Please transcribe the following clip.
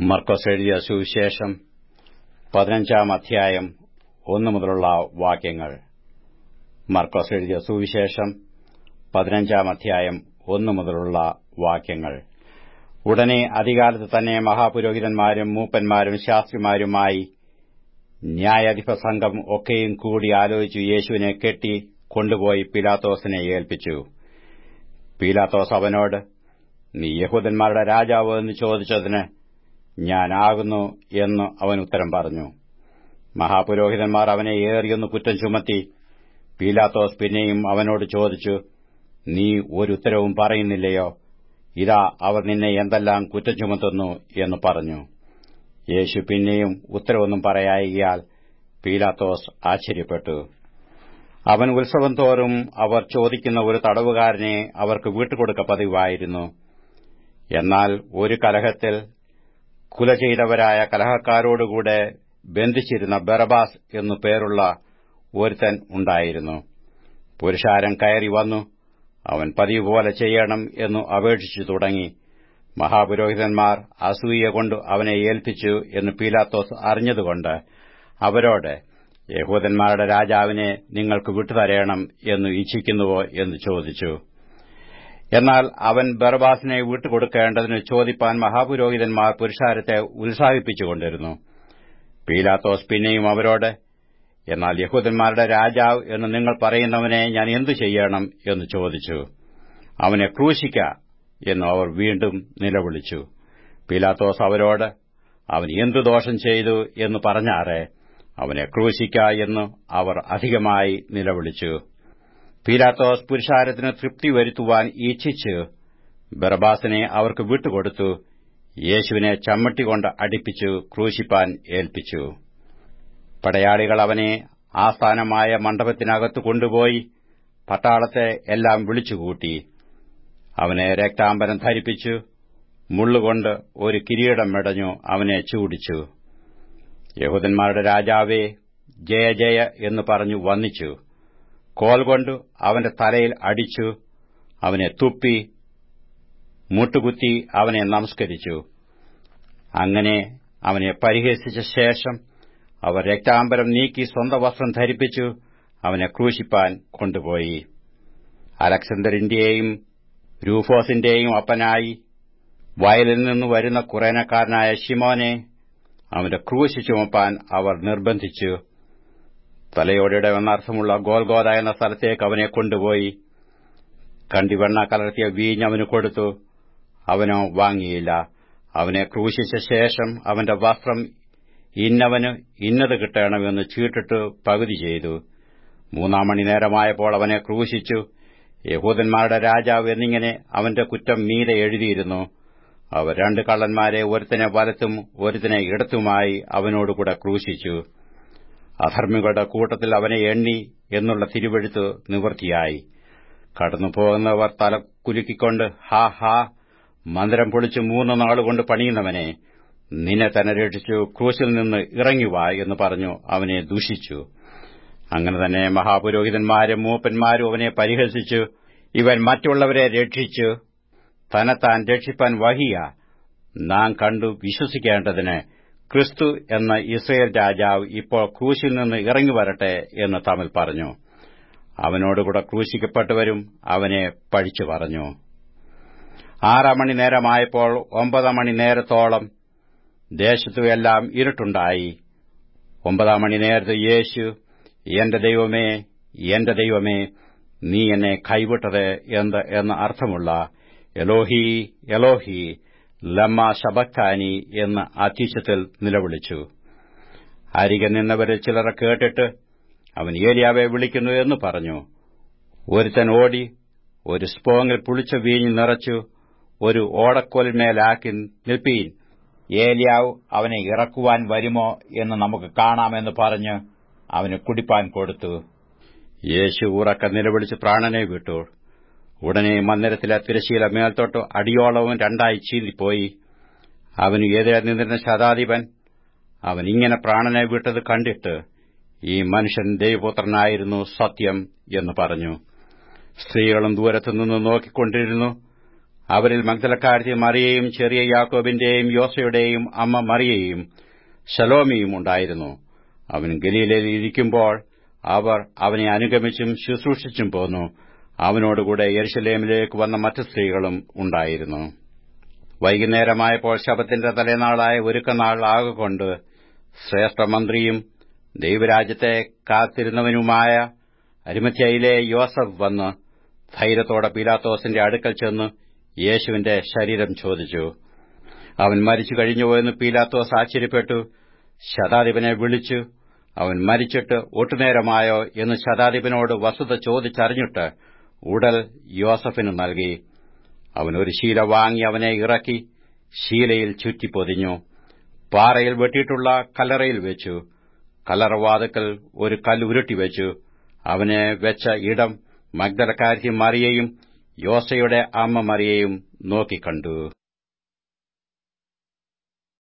മർക്കോസ് എഴുതിയ സുവിശേഷം പതിനഞ്ചാം അധ്യായം ഒന്നു മുതലുള്ള വാക്യങ്ങൾ. മർക്കോസ് എഴുതിയ സുവിശേഷം പതിനഞ്ചാം അധ്യായം ഒന്നു മുതലുള്ള വാക്യങ്ങൾ. ഉടനെ അധികാലത്ത് തന്നെ മഹാപുരോഹിതന്മാരും മൂപ്പന്മാരും ശാസ്ത്രിമാരുമായി ന്യായാധിപ സംഘം ഒക്കെയും കൂടി ആലോചിച്ചു യേശുവിനെ കെട്ടി കൊണ്ടുപോയി പിലാത്തോസിനെ ഏൽപ്പിച്ചു. പീലാത്തോസ് അവനോട് നീ യഹൂദന്മാരുടെ രാജാവ് എന്ന് ചോദിച്ചതിന് ഞാനാകുന്നു എന്ന് അവൻ ഉത്തരം പറഞ്ഞു. മഹാപുരോഹിതന്മാർ അവനെ ഏറിയൊന്ന് കുറ്റം ചുമത്തി പീലാത്തോസ് പിന്നെയും അവനോട് ചോദിച്ചു നീ ഒരുത്തരവും പറയുന്നില്ലയോ? ഇതാ അവർ നിന്നെ എന്തെല്ലാം കുറ്റം ചുമത്തുന്നു എന്ന് പറഞ്ഞു. യേശു പിന്നെയും ഉത്തരവൊന്നും പറയായികയാൽ പീലാത്തോസ് ആശ്ചര്യപ്പെട്ടു. അവൻ ഉത്സവം തോറും അവർ ചോദിക്കുന്ന ഒരു തടവുകാരനെ അവർക്ക് വീട്ടുകൊടുക്ക പതിവായിരുന്നു. എന്നാൽ ഒരു കലഹത്തിൽ കുല ചെയ്തവരായ കലഹക്കാരോടുകൂടെ ബന്ധിച്ചിരുന്ന ബറബാസ് എന്നു പേരുള്ള ഒരുത്തൻ ഉണ്ടായിരുന്നു. പുരുഷാരം കയറി വന്നു. അവൻ പതിവ് പോലെ ചെയ്യണം എന്നു അപേക്ഷിച്ചു തുടങ്ങി. മഹാപുരോഹിതന്മാർ അസൂയ കൊണ്ട് അവനെ ഏൽപ്പിച്ചു എന്ന് പീലാത്തോസ് അറിഞ്ഞതുകൊണ്ട് അവരോട് യഹൂദന്മാരുടെ രാജാവിനെ നിങ്ങൾക്ക് വിട്ടുതരയണം എന്ന് ഇച്ഛിക്കുന്നുവോ? എന്ന് ചോദിച്ചു. എന്നാൽ അവൻ ബർബാസിനെ വിട്ടുകൊടുക്കേണ്ടതിന് ചോദിപ്പാൻ മഹാപുരോഹിതന്മാർ പുരുഷാരത്തെ ഉത്സാഹിപ്പിച്ചുകൊണ്ടിരുന്നു. പീലാത്തോസ് പിന്നെയും അവരോട് എന്നാൽ യഹൂദന്മാരുടെ രാജാവ് എന്ന് നിങ്ങൾ പറയുന്നവനെ ഞാൻ എന്തു ചെയ്യണം? എന്ന് ചോദിച്ചു. അവനെ ക്രൂശിക്ക എന്ന് അവർ വീണ്ടും നിലവിളിച്ചു. പീലാത്തോസ് അവരോട് അവൻ എന്തു ദോഷം ചെയ്തു എന്ന് പറഞ്ഞാറെ അവനെ ക്രൂശിക്ക എന്ന് അവർ അധികമായി നിലവിളിച്ചു. പീലാത്തോസ് പുരുഷാരത്തിന് തൃപ്തി വരുത്തുവാൻ ഇച്ഛിച്ച് ബർബാസിനെ അവർക്ക് വിട്ടുകൊടുത്തു. യേശുവിനെ ചമ്മട്ടികൊണ്ട് അടിപ്പിച്ചു ക്രൂശിപ്പാൻ ഏൽപ്പിച്ചു. പടയാളികൾ അവനെ ആസ്ഥാനമായ മണ്ഡപത്തിനകത്ത് കൊണ്ടുപോയി പട്ടാളത്തെ എല്ലാം വിളിച്ചുകൂട്ടി. അവനെ രക്താംബരം ധരിപ്പിച്ചു മുള്ളുകൊണ്ട് ഒരു കിരീടം മെടഞ്ഞു അവനെ ചൂടിച്ചു. യഹൂദന്മാരുടെ രാജാവേ ജയ ജയ എന്ന് പറഞ്ഞു വന്നിച്ചു. കോൽ അവന്റെ തലയിൽ അടിച്ചു അവനെ തുപ്പി മുട്ടുകുത്തി അവനെ നമസ്കരിച്ചു. അങ്ങനെ അവനെ പരിഹസിച്ച ശേഷം അവർ രക്താംബരം നീക്കി സ്വന്തം വസ്ത്രം ധരിപ്പിച്ചു അവനെ ക്രൂശിപ്പാൻ കൊണ്ടുപോയി. അലക്സണ്ടറിന്റെയും രൂഫോസിന്റെയും അപ്പനായി വയലിൽ നിന്ന് വരുന്ന കുറേനക്കാരനായ ഷിമോനെ അവന്റെ ക്രൂശ് ചുമപ്പാൻ അവർ നിർബന്ധിച്ചു. തലയോടെ എന്നർത്ഥമുള്ള ഗോൽഗോദ എന്ന സ്ഥലത്തേക്ക് അവനെ കൊണ്ടുപോയി. കണ്ടിവണ്ണ കലർത്തിയ വീഞ്ഞ് അവന് കൊടുത്തു. അവനോ വാങ്ങിയില്ല. അവനെ ക്രൂശിച്ച ശേഷം അവന്റെ വസ്ത്രം ഇന്നവന് ഇന്നത് കിട്ടണമെന്ന് ചീട്ടിട്ട് പകുതി ചെയ്തു. മൂന്നാം മണി നേരമായപ്പോൾ അവനെ ക്രൂശിച്ചു. യഹൂദന്മാരുടെ രാജാവ് എന്നിങ്ങനെ അവന്റെ കുറ്റം മീതെ എഴുതിയിരുന്നു. അവർ രണ്ട് കള്ളന്മാരെ ഒരുത്തിനെ വലത്തും ഒരുത്തിനെ ഇടത്തുമായി അവനോടുകൂടെ ക്രൂശിച്ചു. അധർമ്മികളുടെ കൂട്ടത്തിൽ അവനെ എണ്ണി എന്നുള്ള തിരുവെഴുത്ത് നിവൃത്തിയായി കടന്നുപോകുന്നവർ തല കുലുക്കിക്കൊണ്ട് ഹാ ഹാ മന്ദിരം പൊളിച്ച് മൂന്ന് നാളുകൊണ്ട് പണിയുന്നവനെ നിന്നെ തന്നെ രക്ഷിച്ചു ക്രൂശിൽ നിന്ന് ഇറങ്ങിവാ എന്ന് പറഞ്ഞു അവനെ ദൂഷിച്ചു. അങ്ങനെ തന്നെ മഹാപുരോഹിതന്മാരും മൂപ്പന്മാരും അവനെ പരിഹസിച്ചു ഇവൻ മറ്റുള്ളവരെ രക്ഷിച്ചു തന്നെത്താൻ രക്ഷിപ്പാൻ വഹിയ. നാം കണ്ടു വിശ്വസിക്കേണ്ടതിന് ക്രിസ്തു എന്ന ഇസ്രയേൽ രാജാവ് ഇപ്പോൾ ക്രൂശിൽ നിന്ന് ഇറങ്ങി വരട്ടെ എന്ന് തമ്മിൽ പറഞ്ഞു. അവനോടുകൂടെ ക്രൂശിക്കപ്പെട്ടവരും അവനെ പഴിച്ചു പറഞ്ഞു. ആറാം മണി നേരമായപ്പോൾ ഒമ്പതാം മണി നേരത്തോളം ദേശത്തുമെല്ലാം ഇരുട്ടുണ്ടായി. ഒമ്പതാം മണി നേരത്ത് യേശു എന്റെ ദൈവമേ എന്റെ ദൈവമേ നീ എന്നെ കൈവിട്ടത് എന്ത്? എന്ന അർത്ഥമുള്ള എലോഹി എലോഹി ലമ്മ ശബക്കാനി എന്ന് അത്യുച്ചത്തിൽ നിലവിളിച്ചു. അരികെ നിന്നവരിൽ ചിലരെ കേട്ടിട്ട് അവൻ ഏലിയാവെ വിളിക്കുന്നു എന്ന് പറഞ്ഞു. ഒരുത്തൻ ഓടി ഒരു സ്പോങ്ങിൽ പുളിച്ച വീഞ്ഞ് നിറച്ചു ഒരു ഓടക്കോലിന്മേലാക്കി നിൽപ്പീൻ ഏലിയാവ് അവനെ ഇറക്കുവാൻ വരുമോ എന്ന് നമുക്ക് കാണാമെന്ന് പറഞ്ഞ് അവന് കുടിപ്പാൻ കൊടുത്തു. യേശു ഉറക്ക നിലവിളിച്ച് പ്രാണനെ വിട്ടു. ഉടനെ മന്ദിരത്തിലെ തിരശീല മേൽത്തോട്ട് അടിയോളവും രണ്ടായി ചീന്തിപ്പോയി. അവന് എതിരെ നിന്നിരുന്ന ശതാധിപൻ? അവൻ ഇങ്ങനെ പ്രാണനെ വിട്ടത് കണ്ടിട്ട് ഈ മനുഷ്യൻ ദൈവപുത്രനായിരുന്നു സത്യം എന്ന് പറഞ്ഞു. സ്ത്രീകളും ദൂരത്തുനിന്ന് നോക്കിക്കൊണ്ടിരുന്നു. അവരിൽ മഗ്ദലക്കാരത്തി മറിയയും ചെറിയ യാക്കോബിന്റെയും യോസയുടെയും അമ്മ മറിയയും ശലോമിയും ഉണ്ടായിരുന്നു. അവൻ ഗലീലയിൽ ഇരിക്കുമ്പോൾ അവർ അവനെ അനുഗമിച്ചും ശുശ്രൂഷിച്ചും പോന്നു. അവനോടുകൂടെ യെരുശലേമിലേക്ക് വന്ന മറ്റു സ്ത്രീകളും ഉണ്ടായിരുന്നു. വൈകുന്നേരമായപ്പോൾ ശബത്തിന്റെ തലേനാളായ ഒരുക്കനാൾ ആകൊണ്ട് ശ്രേഷ്ഠമന്ത്രിയും ദൈവരാജ്യത്തെ കാത്തിരുന്നവനുമായ അരിമത്യയിലെ യോസഫ് വന്ന് ധൈര്യത്തോടെ പീലാത്തോസിന്റെ അടുക്കൽ ചെന്ന് യേശുവിന്റെ ശരീരം ചോദിച്ചു. അവൻ മരിച്ചു കഴിഞ്ഞുപോയെന്ന് പീലാത്തോസ് ആശ്ചര്യപ്പെട്ടു. ശതാധിപനെ വിളിച്ചു. അവൻ മരിച്ചിട്ട് ഒട്ടുനേരമായോ എന്ന് ശതാധിപനോട് വസ്തുത ചോദിച്ചറിഞ്ഞിട്ട് ഉടൽ യോസഫിന് നൽകി. അവൻ ഒരു ശീല വാങ്ങി അവനെ ഇറക്കി ശീലയിൽ ചുറ്റിപ്പൊതിഞ്ഞു പാറയിൽ വെട്ടിയിട്ടുള്ള കല്ലറയിൽ വെച്ചു. കല്ലറവാതുക്കൽ ഒരു കല്ലുരുട്ടിവെച്ചു അവനെ വെച്ച ഇടം മഗ്ദലക്കാരി മറിയയും യോസയുടെ അമ്മ മറിയയും നോക്കിക്കണ്ടു